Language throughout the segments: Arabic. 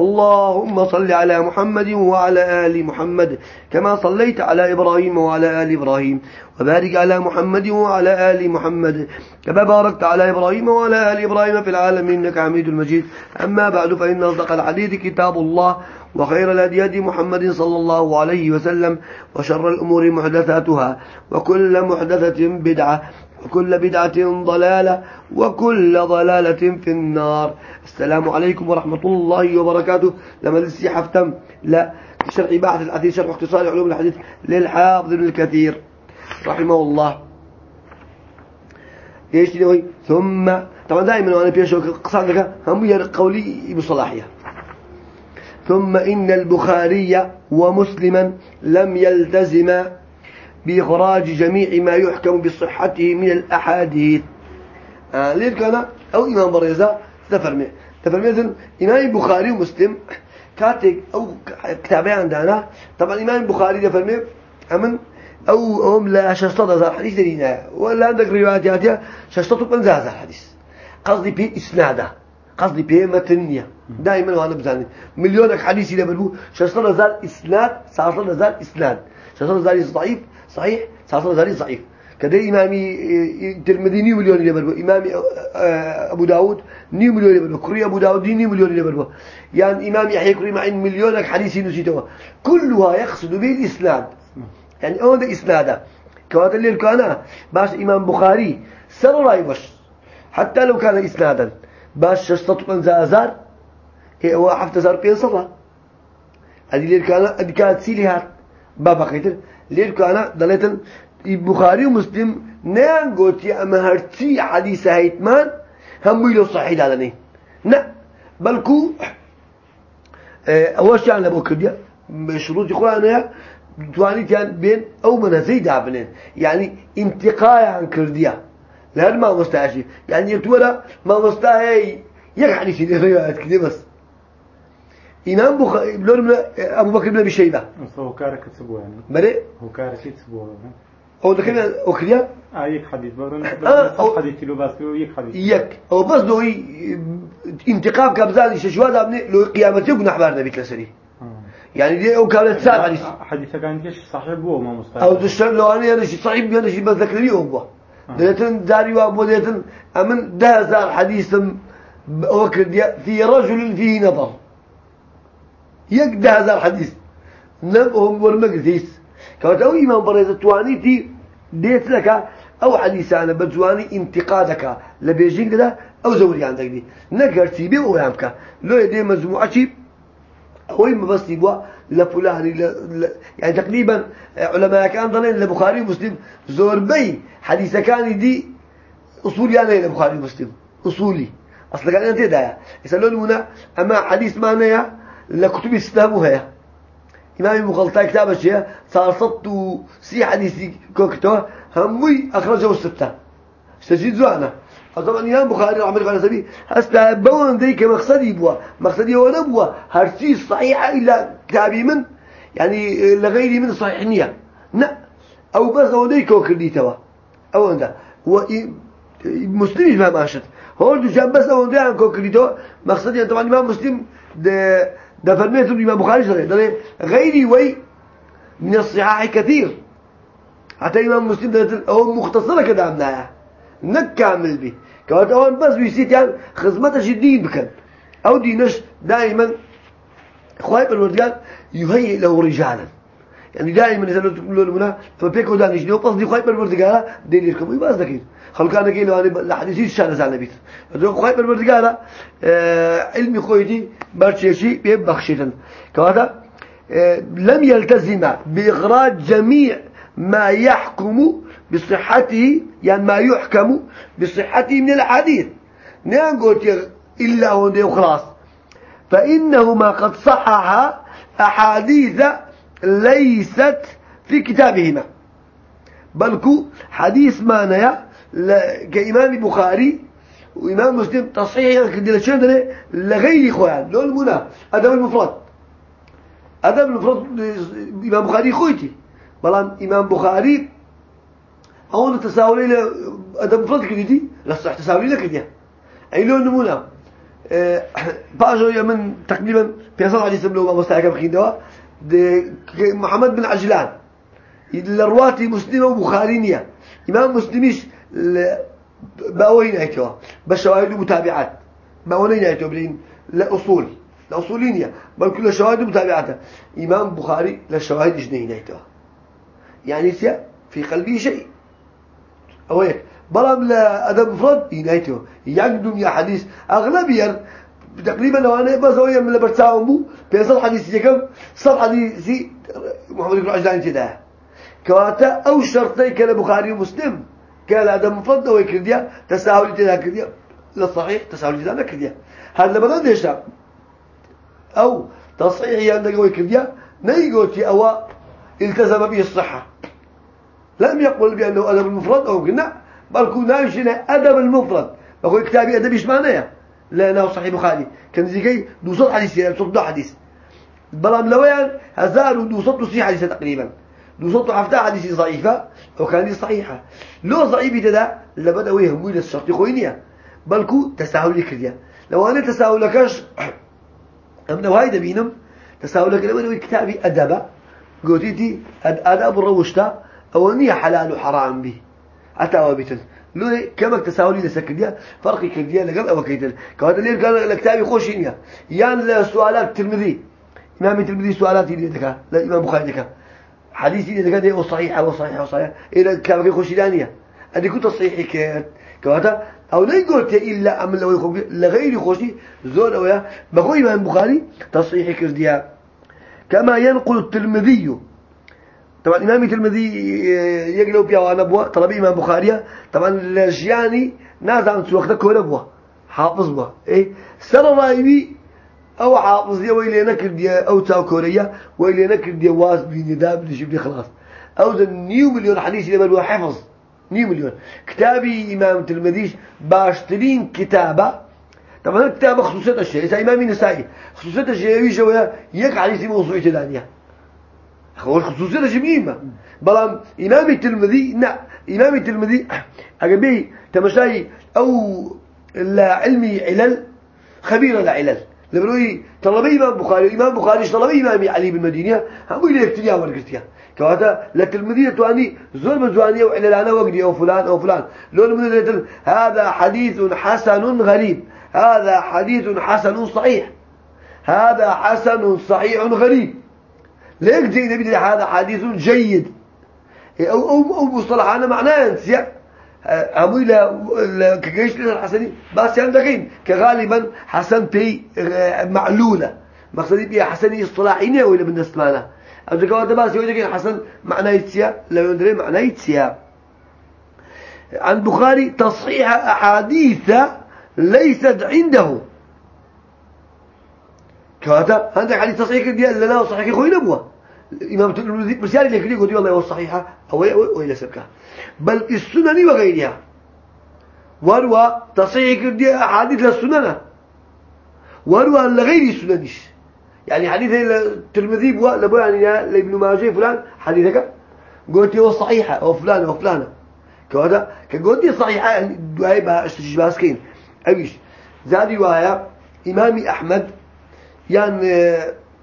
اللهم صل على محمد وعلى آل محمد كما صليت على إبراهيم وعلى آل إبراهيم وبارك على محمد وعلى آل محمد كما باركت على إبراهيم وعلى آل إبراهيم في العالمين إنك حميد المجيد أما بعد فإن أصدق الحديث كتاب الله وخير الهدي هدي محمد صلى الله عليه وسلم وشر الأمور محدثاتها وكل محدثة بدعة وكل بدعة ضلالة وكل ضلالة في النار. السلام عليكم ورحمة الله وبركاته. لما لسي حفتم لا شرح بعث الحديث شرح اختصار علوم الحديث للحافظ ابن الكثير رحمه الله. إيش تقول؟ ثم طبعا دائما وأنا بيشو قصادك هم قولي بصلاحية. ثم إن البخاري ومسلما لم يلتزم بإخراج جميع ما يحكم بصحته من الأحاديث. آه ليه كان؟ أو إمام بريزة تفرمي تفرمي إذن إمام البخاري ومسلم كاتك أو كتابي عندنا طبعا إمام البخاري تفرمي أمن أو هم لا ششطة هذا الحديث لنا ولا عندك روايات ششطة بنزا هذا الحديث. قصدي في إسناده. قصدي بيه متنية. دائما وأنا بزاني. مليونك حديثي لبلو شاشطان زال اسناد ساشطان زال اسناد شاشطان زال ضعيف. صحيح؟ ساشطان زال ضعيف. كده إمامي ترمذي نيو مليون لبلو إمامي أبو داود نيو مليون لبلو كري أبو داود نيو مليون لبلو يعني إمامي يحيى كري معين مليونك حديثي نسيتوا كلها يقصد به الإسناد يعني ده إسناده كوات اللي كان باش إمام بخاري سر رأي بش حتى لو كان إسنادا. باش ششتة پنجا هزار هي هو حفت هزار بين صفا. هذه لير كان كانت سيلي هات بابا خيتر لير كان دلتن البخاري ومسلم نان قوتي أما هرتي حديث هيتمان هم يلو صحيح نه لا بلكو أول شيء أنا بكرديا بشروط القرآن تواني كان بين أو من زيد عبنين. يعني انتقاء عن كرديا. لهذا ما مستعشي يعني يتولى ما مستعي يقعني في الروايات كده بس. إمام بخاري بلون أبو بكر بن أبي شيبة. هو كارك تسبوه يعني. هو كارك تسبوه هو ده كده أخريا آه يك حديث. برون آه حديث لو بس يك حديث. يك. هو بس دوي انتقام كابزان شجوا ده من لو قيامته كنا حبارنا بيت لسري يعني دي أو كانت ساعة حديث. حديث كان كيش صحيح بو ما مستعد أو تشتغل لو أنا أنا شيء صحيح أنا شيء بذكرني هو ديتن داري وأبو ديتن أمن ده زار حديث وكر في رجل فيه نظر. يك ده زار حديث نبهم ورمقتيس كانت أو إمام بريزة توانيتي ديت لك أو حديث أنا بجواني انتقادك. لبيجين كده أو زوري عندك دي. نقرتي بيه ويامك لو يدي مجموعة شيء أو إما بس يبوا لفلان ل... يعني تقريبا علماء كان ضلين لبخاري ومسلم. زوربي حديث كان دي أصولي أنا لبخاري ومسلم. أصولي. أصلا كان أنت ده. يسألون هنا أما حديث ما أنا لكتب الإسلام وهي إمام المغلطة كتاب الشيء صار صدت سي حديث كوكتو هموي أخرجه الستة استجيد زوانا طبعا الإمام بخاري رحمه الله عليه هستا بون ذيك مقصدي بوا مقصدي هو نبوا هرسي صحيحة إلا كتابي من يعني لغيري من صحيح نية لا أو بس هو ذيك وكردي توا أو هو مسلم ما ماشت هو جاب بس هو ده عن كوكردي توا مقصدي طبعا الإمام مسلم ده ده فرميت الإمام بخاري صحيح ده غيري وي من الصحاح كثير حتى الإمام مسلم ده هو مختصرة كده عمناها نكامل به كوات أوان بس بيسيت يعني خدمته الدين بكن أو دينش دائما خواهي بالوردقان يهيئ له رجالا يعني دائما إذا تقولوا لنا فبيكو دانش لو قصدي خواهي بالوردقان دين يركبوا يبقى ذكي خل كان كيلو أنا لحديثي الشان زال نبيت هذا خواهي بالوردقان علمي خويتي برشيشي بيبخشيتن كواتا؟ لم يلتزم بإخراج جميع ما يحكم بصحته يعني ما يحكم بصحته من الحديث نعم قلت إلا هو وخلاص. فإنهما قد صحح أحاديث ليست في كتابهما. بل كو حديث ما نيا كإمام بخاري وإمام مسلم تصحيح كدي لشان لغير إخوان. لو المنا أدب المفرد. أدب المفرد إمام بخاري خويتي. بلان إمام بخاري أو تساولي له أدب مفرد كدي لا صح تساولي لك كدي أي لون نمونا باجو يمن تقريبا في أصل حديث ابن أبو مستعك بخين دوا. محمد بن عجلان. الرواتي مسلمة وبخارينية. إمام مسلميش بأوين أيتوا بشواهد ومتابعات. بأوين أيتوا بلين. لأصول لأصولينية بل كل شواهد ومتابعات إمام بخاري لشواهد جنين أيتوا يعني سيا في قلبي شيء. أويك. بلام لا أدب مفرد. ينايته يقدم يا حديث. أغلبيا تقريبا لو أنا بزوية من لبرتاهم بو بيصل حديث يكم صل حديث محمد بن عجلان كده كواتا أو شرطي كالبخاري ومسلم. قال هذا مفرد أو يكرديا تساهل تدا كرديا للصحيح تساهل تدا كرديا هذا بدل ديش أو تصحيح عندك أو يكرديا نيجوتي أو التزم به الصحة. لم يقل بأنه أدب المفرد أو قلنا بل كنا يشنا أدب المفرد. بقول كتابي أدب إيش معناه؟ لا لا صحيح بخاري. كان زي دو صوت حديث يعني صوت دو حديث. بلام صوت صحيح حديث تقريبا. دو صوت عفتا حديث ضعيفة وكان صحيحة. لو ضعيف تدا لبدأ ويهم ويل الشرط خوينيا بلكو تساهل كرديا لو أنا تساهل كاش أم لو هاي دبينم تساهل لك لما كتابي أدبا قلتي أدب الروشتا أولنية حلال وحرام به. أتى بيتن. لو كما تساهلي لسكديا فرق كديا لقبل أو كيتل كهذا اللي كان الكتاب يخشينيا يعني السؤالات الترمذي إمام الترمذي سؤالات يدي دكا لا إمام بخاري دكا حديث يدي دكا ده صحيح أو صحيح أو صحيح كان يخش دانيا أدي كنت صحيح كات كهذا أو لا يقول إلا أم لو يخش لغير يخشي زور أو يا. بقول إمام البخاري تصحيح كرديا. كما ينقل الترمذي طبعا إمام الترمذي يقلب بيا وأنا بوا طلبي إمام بخاري. طبعا الجياني ناس عن سوقته كولا بوا. حافظ بوا إيه؟ سر رايبي أو حافظ يا ويلي نكر ديا أو تاو كوريا ويلي نكر ديا واس بين داب اللي شبني خلاص. أو ذا نيو مليون حديث اللي بلوا حفظ. نيو مليون. كتابي إمام الترمذي باشترين كتابة. طبعا الكتابة خصوصية الشيء إذا إمام النسائي خصوصية الشيء يجوا يك حديث موضوع تدانية هو خصوصية جميلة بلام إمام الترمذي نا إمام الترمذي أجابي تمشي أو علمي علل خبير العلل لبروي طلبي إمام بخاري إمام بخاري طلبي؟ إمام علي بن مدينة. هم اللي يكتريا ورقتيا كهذا للتلمذية تواني زور وعلل أنا وقدي أو فلان أو فلان. لون من هذا حديث حسن غريب. هذا حديث حسن صحيح. هذا حسن صحيح غريب. ليك زي نبي هذا حديث جيد. أو أو أو مصطلحنا معناه انسيا أموي لا كجيش الحسني بس عندكين كغالبا حسن بي معلولة. مقصدي بي حسني إصطلاحيني ولا اسمعنا أبدا كمان بس يقول حسن معناه يتسيا لا يندري معناه يتسيا عن بخاري تصحيح أحاديث ليست عنده. كهذا؟ عندك حديث تصحيح ديال لنا وصحيح خوينا بوا إمام الترمذي مرسالي لك ليه قلت والله والصحيحة أو أو إلى سبكة بل السنن وغيرها. وروى تصحيح دي أحاديث للسنن. وروى لغير السننش يعني حديث الترمذي بوا لبوا يعني لابن ماجه فلان حديثك؟ قلت هو صحيحة أو فلان أو فلانة كهذا كقلت صحيحة دعاء بها اشتجباسكين أبيش. زاد رواية إمام أحمد. يعني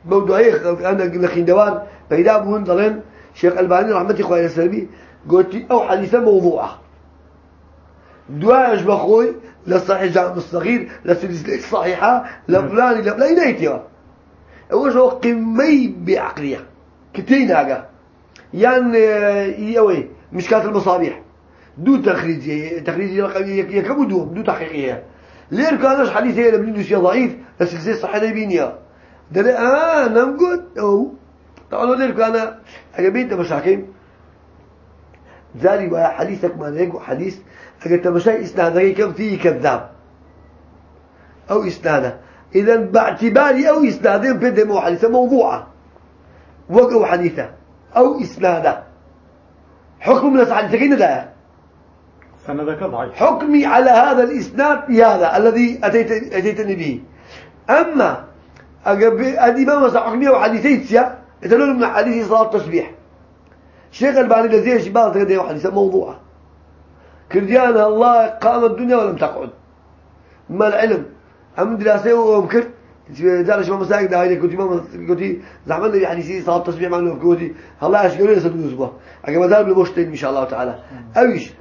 موضوعي أنا نخين دوان فإذا بهن ضلين شيخ ألباني رحمة إخواني السلبي قلت أو حديثة موضوعة. دواعش بخوي للصحيح جامع الصغير للسلسلة الصحيحة لفلان لفلان ينيتها أول شيء قمي بعقلية؟ كتين هذا يعني يوي مشكات المصابيح. دو تخريج تخريج يكبو دو دو تحقيقية. ليه كانش حديث هي لبنين شيء ضعيف السلسلة الصحيحة بينيا ده آه نعم قد طبعا ليه كان أجابين تمشاكين ذالي حديثك ما نيجو حديث. أجل تمشاي إسناده كم؟ فيه كذاب. أو إسناده إذا باعتباري أو إسناده بدمو حديثة موضوعة. وقعوا حديثة. أو إسناده حكم من الحديثة كين ده سندك ضعيف. حكمي على هذا الإسناد هذا الذي أتيت أتيتني به. أما أجب الإمام حكمي وحديثي يتلون من حديث صلاة التسبيح الشيخ الباني الذي شباب تقدر حديث موضوع كرديان الله قام الدنيا ولم تقعد. ما العلم؟ أم دراسة ومكر دار شو مساجد هاي كنت ما كنت زعما لي حديثي صلاة التسبيح مع كنت الله أشكره يسدد أسبوع أجمع دار بالبوشتين إن شاء الله تعالى. أويش؟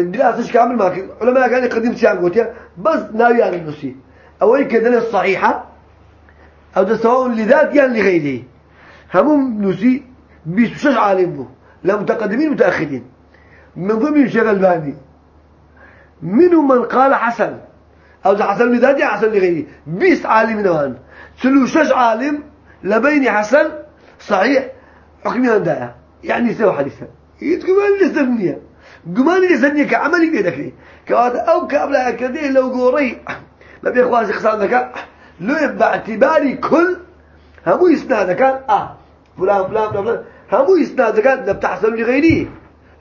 دراسة كامل ما كان علماء كان يقدم سيان قلت بس ناوي على النسي أول كدل الصحيحة أو ده سواء لذات يعني لغيره. همهم نسي بيسوشش عالم بو لا متقدمين متأخرين من ضمن الشيخ الباني منهم من قال حسن. أو حسن لذاتي حسن لغيره بيس عالم نوان. سلوشش عالم لبين حسن صحيح حكمي هندايا يعني سوى حديثا يتكلم لسنية قماني لسنية كعملي بيدك كواتا أو كابلا كده لو قوري ما بيخواز خسان ذكا لو باعتباري كل همو يسناد كان آه. فلان فلان فلان, فلان. همو يسناد كان بتحسن لغيره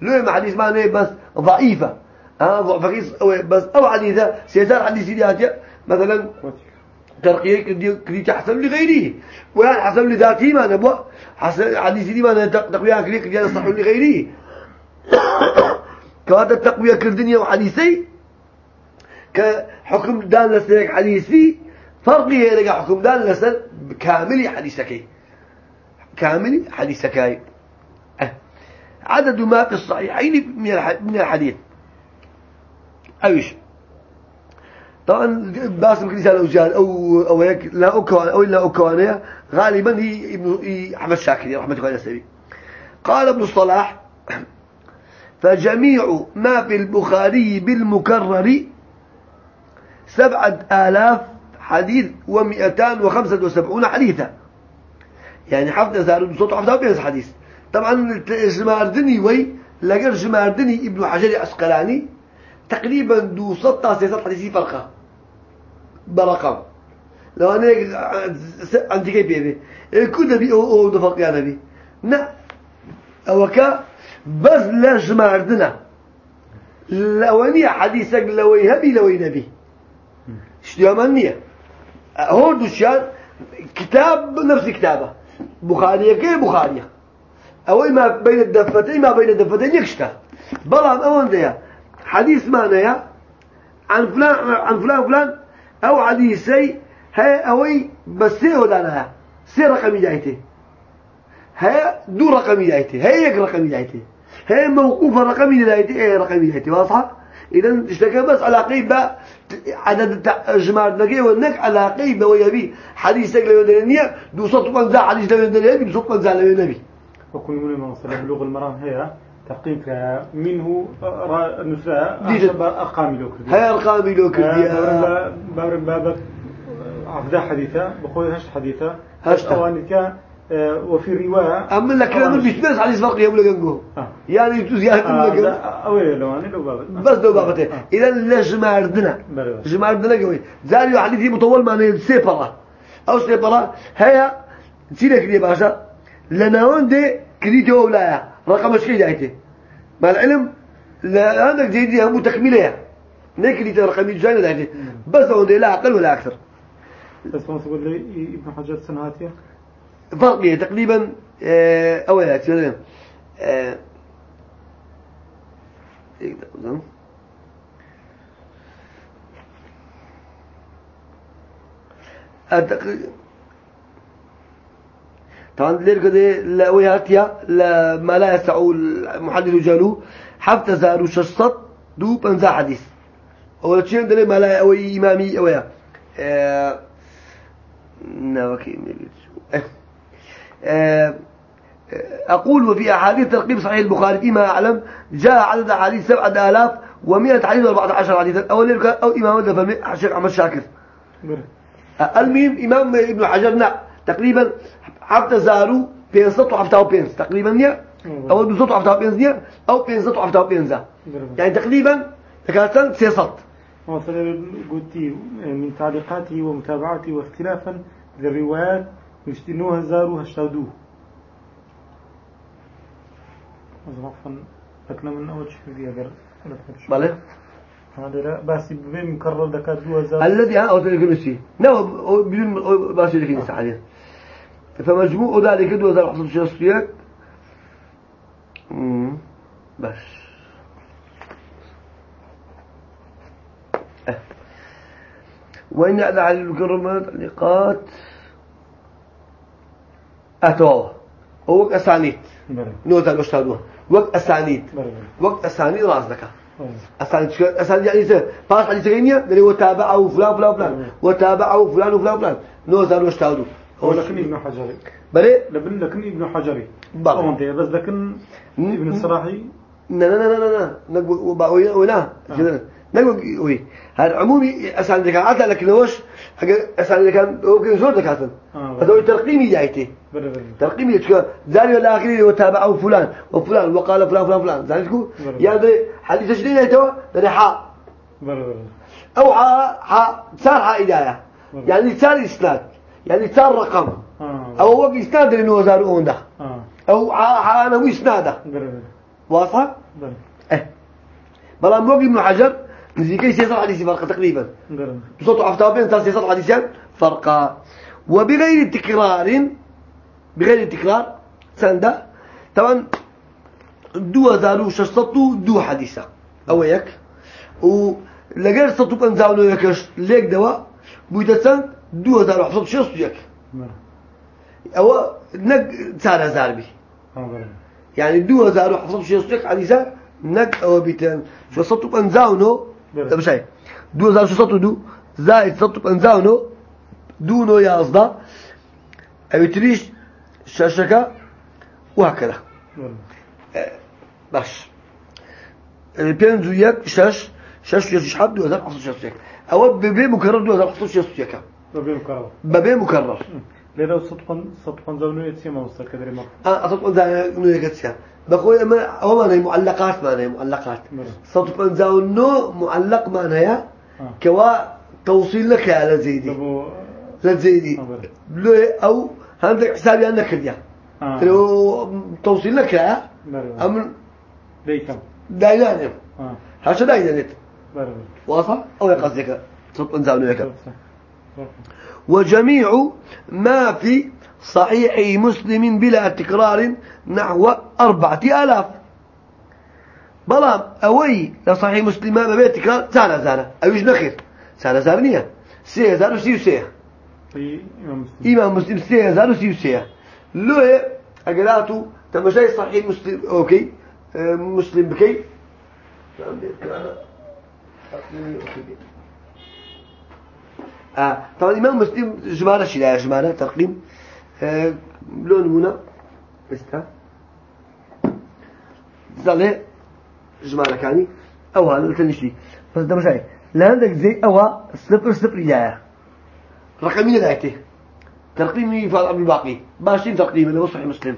لو ما حديث ما بس ضعيفة آه ضعف بس أو حديثة سيزار حديث دياتي مثلا ترقية كدي تحسن لغيره ويعني حسن لذاته ما نبوه حسن حديث دي ما تقوية كدي كدي يصح لغيره كهذا التقوية كردنيا وحديثي كحكم دان لسنك حديثي فرقي هي لقى حكم دان لسن كامل حديثك كامل حديثك أه. عدد ما في الصحيحين من الحديث. أيش؟ طبعا باسم كنيسة لو جال أو أو هيك لا أكوان أو إلا أكوانية غالبا هي ابن أحمد شاكر رحمة الله عليه. قال ابن الصلاح فجميع ما في البخاري بالمكرر سبعة آلاف حديث ومئتان وخمسة وسبعون حديثا. يعني حفظ زار صوت حفظ بينز حديث. طبعا جماردني وي لقر جماردني ابن حجر أسقلاني تقريبا دو سطة سيسات حديثي فرقة. برقم. لو أنا عندي كيف بيبي كل بي أو أو دفق يا نبي. نا. أو كا بس لا جماردنا. لوانية حديثك لوي هبي لوي نبي. شتيا منية هو دوشان كتاب نفس كتابه بخارية كي بخارية. أو ما بين الدفتين ما بين الدفتين يكشتا بلان أول ديا حديث معناه عن فلان عن فلان فلان. هي أوي بس سير ودانا سير رقم جايته. هي دو رقم جايته هي يك رقم جايته. هي موقوف رقم جايته هي رقم جايته واضحة؟ إذا اشتكى بس على قيبة عدد جماعة نجي ونك على قيبة ويبي حديثك لو النية دو صوت من ذا حديث لو النبي دو صوت من ذا لو النبي وكل من وصل بلوغ المرام هي تقييم منه نساء أرقام لو كردي هي أرقام لو كردي بابر بابك عفدا حديثة بقول هشت حديثة. هشت أوانك وفي رواية أما لك لما بيتبس حديث فرق يقول لك يعني يجوز زيادة آه لك أوي لو أنا لو بابت. بس لو بابت. إذا لا جماردنا قوي. زاري حديثي مطول ما سيبرة أو سيبرة هي تيلك دي باشا. لنا وندي كريتي ولا رقم إيش جايته مع العلم لا عندك جيدي هم تكمله نكري رقم جاي ده بس هو لا أقل ولا أكثر. بس ما تقول لي ابن حجر سنواتيه فرقية تقريبا آه أولات مثلا آه طبعا لير كده لا وياتيا لا ما لا يسع المحدث جالو حتى زاروا شصت دو بنزا حديث. أول شيء عندنا ما لا أو إمامي أو يا آه نوكي أقول وفي أحاديث ترقيب صحيح البخاري فيما أعلم جاء عدد أحاديث سبعة آلاف ومئة حديث وأربعة عشر حديثا. أول أو إمام دفع الشيخ أحمد شاكر المهم إمام ابن حجر نعم تقريبا حتى زاروا بين سطو حفتة بينز تقريبا نيا أو دو سطو حفتة بينز نيا أو بين سطو حفتة بينز يعني تقريبا تكاتن سيسط وصل قلتي من تعليقاته ومتابعته واختلافا للروايات أزغفا لكن من أول شيء بله هذا بس بين مكرر دكات دو الذي ها أو تلك نو بدون بس لكن حاليا فمجموع ذلك دو هزار حصل شخصيات بس. أه. وإن على المكرمات تعليقات أتوا وقت أسانيد نوتا الأشتادوه وقت أسانيد وقت أسانيد راس ذكا أسانيد أسانيد يعني سه باس حديث غينيا دلي وتابعه فلان فلان فلان. وتابعه فلان وفلان فلان. نوتا الأشتادوه هو ابن حجري. بلي؟ لبن لكن ابن حجري. بلى بس لكن ابن الصراحي لا لا لا لا لا كذا نقول وي هذا عمومي ذكاء عتا لكن هوش أسان ذكاء هو كان زور ذكاء هذا ترقيمي جايته ترقيمي تشكى ذلك الآخر وتابعه فلان. وفلان وقال فلان فلان فلان. ذلك يعني حديث شديد يتوا ده حاء أو حاء حاء صار حاء إداية يعني صار إسناد. يعني صار رقم. أو هو إسناد لأنه زار أونده. أو حاء أنا وإسناده واضح؟ إيه بلان بوقي ابن حجر نزيكي سيصل حديثي فرقة تقريبا. بصوت عفتابين تاس سيصل حديثيان فرقة. وبغير تكرار بغير تكرار سندا طبعا دو زارو ششتو دو حديثة. أو يك و لغير سطو بنزاونو يكش. ليك دوا. بويتا دو زارو حصل شخص يك. أو نق سار هزار بي يعني دو زارو حصل شخص يك حديثة نق أو بيتن ششتو بنزاونو دو زائد سطو بنزاونو دونو يازدا أو تريش شاشكا وهكذا باش بينزو يك شاش شاش يش حد دو هزار حصل شاش أو ببي مكرر دو هزار حصل شاش يك ببي مكرر ببي مكرر لذا صدقا صدقا زونو يتسمى مستكدر ما آه صدقا زونو يتسمى بقول ما هو ما معلقات ما معلقات. صدقا زونو معلق ما هي كوا توصيل لك على زيدي لزيدي. لو أو عندك حسابي كذا آه. لو توصيل لك يا؟ أمن ديكم داينانيم آه. هذا داينانيت بربر واضح أو يقصدك صوت انزعوا لك وجميع ما في صحيح مسلم بلا تكرار نحو أربعة آلاف. بلام أوي لصحيح مسلم ما بيت تكرار سالة زارة أويش نخير سالة زارنية سيه زارو سيو في إمام مسلم. سيه زارو سيو سيه لو أقلاتو تمشي صحيح مسلم أوكي. آه، مسلم بكي آه طبعا الإمام مسلم جمالة شيء جمالة ترقيم لون هنا استا زالي جمالة كاني أو هذا التنشي بس ده مش هاي لعندك زي أو صفر صفر جاية رقمين ذاته ترقيمي فعل الباقي باشين ترقيم اللي هو صحيح مسلم.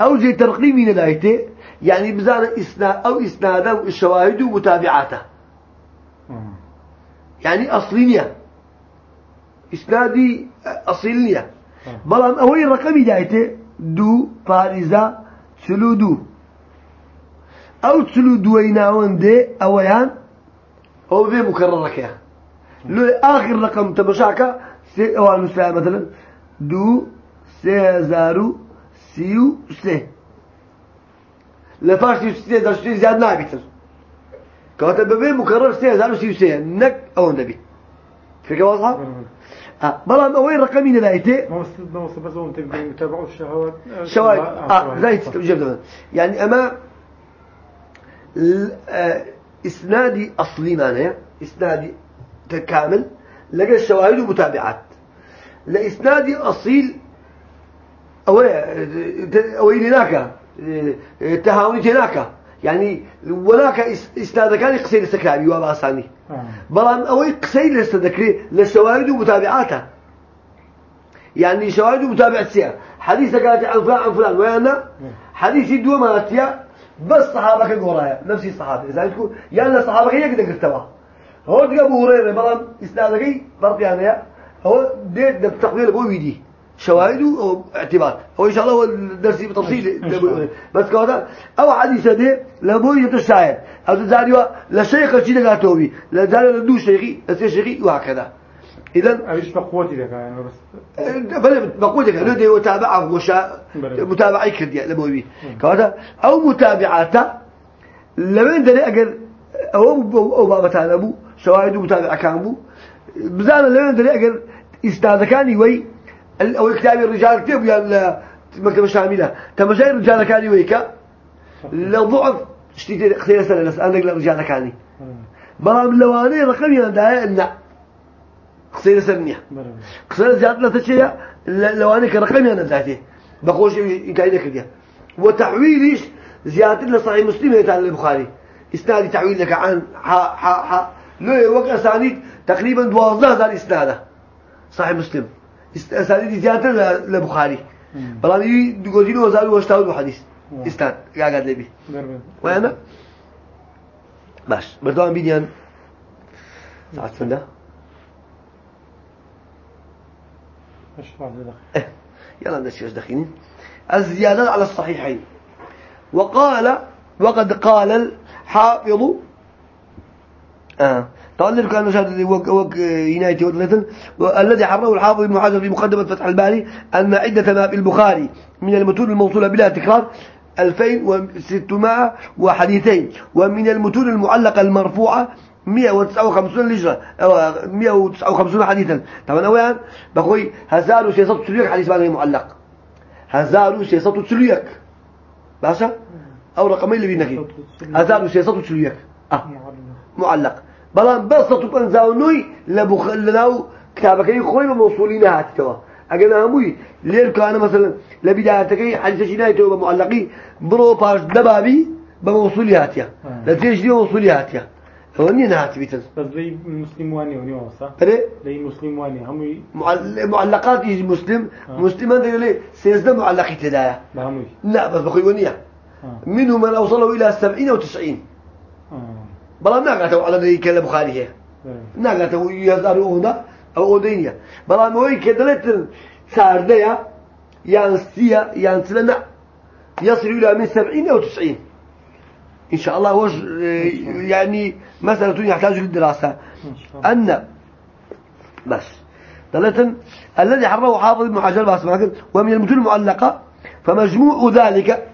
أو زي ترقيمي ذاته يعني بزان إسناد أو إسناده الشواهد ومتابعاته يعني أصلية. إسنادي أصلية. بەڵام ئەوەی ڕقەمی دایتێ دوو پارێزا چلو دوو. ئەو چلو دووەی ناوەندێ ئەوەیان ئەو بێ مکەڕەکەیە لێ ئاخر ڕقم تەبەشاکە سێ ئەوان نووسیان مەدەن دوو سێهزار و سی و سێ. لە پاشی سێ دەشتی زیاد نابیتر کەواتە بەبێ مکەڕەر سێهزار و سی و سێ نەک ئەوەندەبیت فکەوەڵها؟ آه بلان أوي رقمين لايتي ما ما وصلت بس هم تقدروا يتابعوا الشهوات. شواهد آه جبنا يعني أما آه إسنادي أصلي معناه إسنادي كامل لقى الشواهد ومتابعات لإسنادي أصيل أو أو هناك تهاوني هناك. يعني هناك إسناد كان يقصير السكرابي واباساني. بلان أو يقصير السدكري للشواهد ومتابعاته يعني شواهد ومتابعة سيا حديث قالت عن فلان عن فلان ويانا؟ حديث دو مالتيا بس صحابك الورايا نفس الصحابة. إذا تكون يعني صحابك يقدر قرتوا. هو تجا أبو هريرة بلان إسنادك فرق يعني هو ديت ده تقبيل ويدي. شواهد واعتبار هو إن شاء الله هو الدرس بتفصيل. بس كذا أو حديث ده لابد يتشاهد أو تزاريوا لشيخ شيء قاتوبي لزاريوا لدو شيخي لسي شيخي وهكذا. إذا أيش بقوتي لك يعني بس بلا بقوتك لو ده متابعة مشا متابعة كردية لابد كذا أو متابعاته لمن ده أجر أو أو بابا تعلموا شواهد متابعة كانوا بزانا لمن ده أجر إستاذ كان يوي أو كتاب الرجال كتب يا المكتبة الشاملة تمجاي الرجال كان ويكا لو ضعف اشتيت خير سنة أنا قل الرجال كاني بلام لواني رقم ينادى إن خير سنة. خير زيادة لا تشيء. لواني كرقم ينادى بقولش يتعيد كذا وتحويلش زيادة لصحيح مسلم يتعلم البخاري. إسناد تعويل لك عن ح ح ح لو وقع أسانيد تقريبا 12000 إسناده. صحيح مسلم. اسانید زیاتر لبخاري بلان دوگوزینو هزار و هشتاد حدیث استان قاعد لبي وأنا باش بردوان بيديان ساعة سنة يلا ندش دخينين الزيادة على الصحيحين وقال وقد قال الحافظ آه طال كان وك ينايتي ودلتن الذي حرره الحافظ ابن حجر في مقدمة فتح الباري أن عدة ما في البخاري من المتون الموصولة بلا تكرار 2600 وحديثين ومن المتون المعلقة المرفوعة 159 لجرة أو 159 حديثا. طبعا أولا بقول هزار وسياسة تسليك حديث بعد معلق هزار وسياسة تسليك باشا؟ أو رقمين اللي بينك هزار وسياسة تسليك آه. معلق. بلان بسطوا بنزاونوي لبخ لناو كتابك يخوي بموصولين هاتوا أجل هموي لير كان مثلا لبدايتك حديث جنايته بمعلقي برو باش دبابي بموصولي هاتيا لتيجي دي موصولي هاتيا هوني نهات بيتن زي مسلم واني وني وصا بلي زي مسلم واني هموي معلقات يجي مسلم. مسلم ده يقول سيزد معلقي تدايا هموي لا بس بخوي ونيا منهم من أوصلوا إلى سبعين أو تسعين. ناگاتەوە هزار ئەودا ئەو ئەودەی نییە بەڵام ئەوەی کە دەڵێتن ساردەیە یان سیە یان چلە نە يصل إلى من سبعين أو تسعين. إن شاء الله وش يعني مسألة يحتاج للدراسة. أن بس. ثلاثا الذي حرره حافظ ابن حجر ومن المتون المعلقة فمجموع ذلك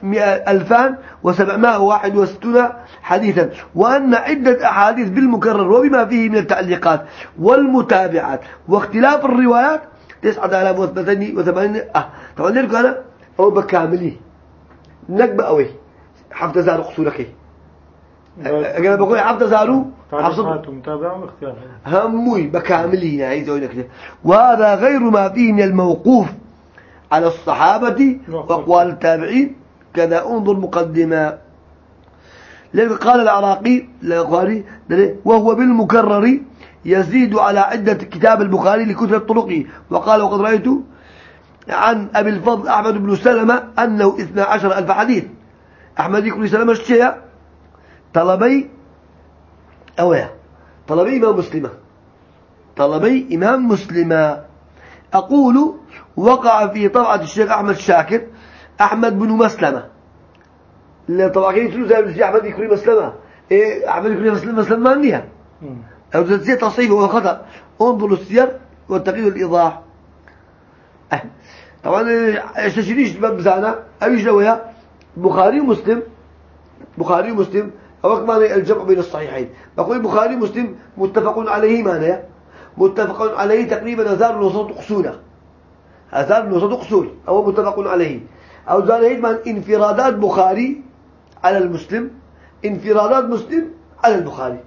ألفان وسبعمائة واحد وستون حديثا وأن عدة أحاديث بالمكرر وبما فيه من التعليقات والمتابعات واختلاف الروايات تسعة آلاف وثمانين أه طبعا لك أنا أو بكاملي نكبة أوي. حفظ زارو قصورك. أنا بقول حفظ زارو حفظ متابعة واختلاف. هموي بكاملي يعني وهذا غير ما فيه من الموقوف على الصحابة وأقوال التابعين كذا انظر مقدمة. لذلك قال العراقي البخاري وهو بالمكرر يزيد على عدة كتاب البخاري لكثرة طرقه. وقال وقد رأيت عن أبي الفضل أحمد بن سلمة أنه إثنى عشر ألف حديث. أحمد بن سلمة الشيء طلبي أويا. طلبي إمام مسلمة. طلبي إمام مسلمة. أقول وقع في طبعة الشيخ أحمد شاكر أحمد بن مسلمة. طبعا كي تلو زي أحمد يكري مسلمة. إيه أحمد يكري مسلمة مسلمة منيها أو تنسية تصحيح هو خطأ. انظر السير والتقييد والإيضاح أه. طبعا استشريش بزانا أيش لويا بخاري ومسلم. بخاري ومسلم. أو كمان الجمع بين الصحيحين. بقول بخاري ومسلم متفق عليه ما متفق عليه تقريبا هزار وسط قصوله هزار وسط قصور أو متفق عليه. أو زال من انفرادات بخاري على المسلم انفرادات مسلم على البخاري.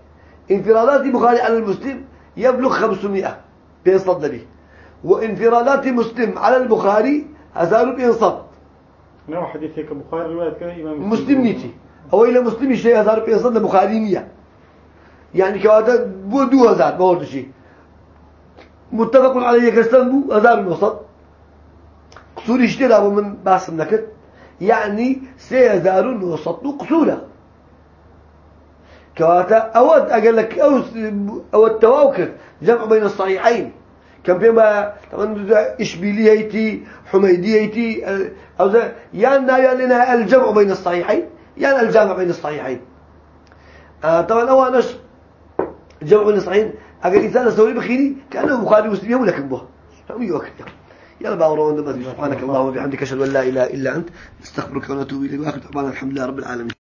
انفرادات بخاري على المسلم يبلغ 500 بينصد به وانفرادات مسلم على البخاري هزار بينصد. نوع حديث هيك بخاري رواية كان إمام مسلم. نيتي أو إلى مسلم شيء هزار بينصد بخاري مية. يعني كواتا بو دو هزار ما هو شيء متفق عليه كستان بو هزار بينصد قصور اشترى من باسم نكت. يعني سيزارون وسطوا قصورة. كواتا أود أقول لك أو التواكف جمع بين الصحيحين. كم بما طبعا إشبيليتي حميديتي أو ذا يعني لنا الجمع بين الصحيحين. يعني الجامع بين الصحيحين. آه طبعا أول نش جمع بين الصحيحين. أجل إنسان سوري بخيري كأنه بخاري وسلم ولكن به هم يوكل يلا باورون سبحانك اللهم وبحمدك أشهد أن لا إله إلا أنت نستغفرك ونتوب إليك وآخر دعوانا الحمد لله رب العالمين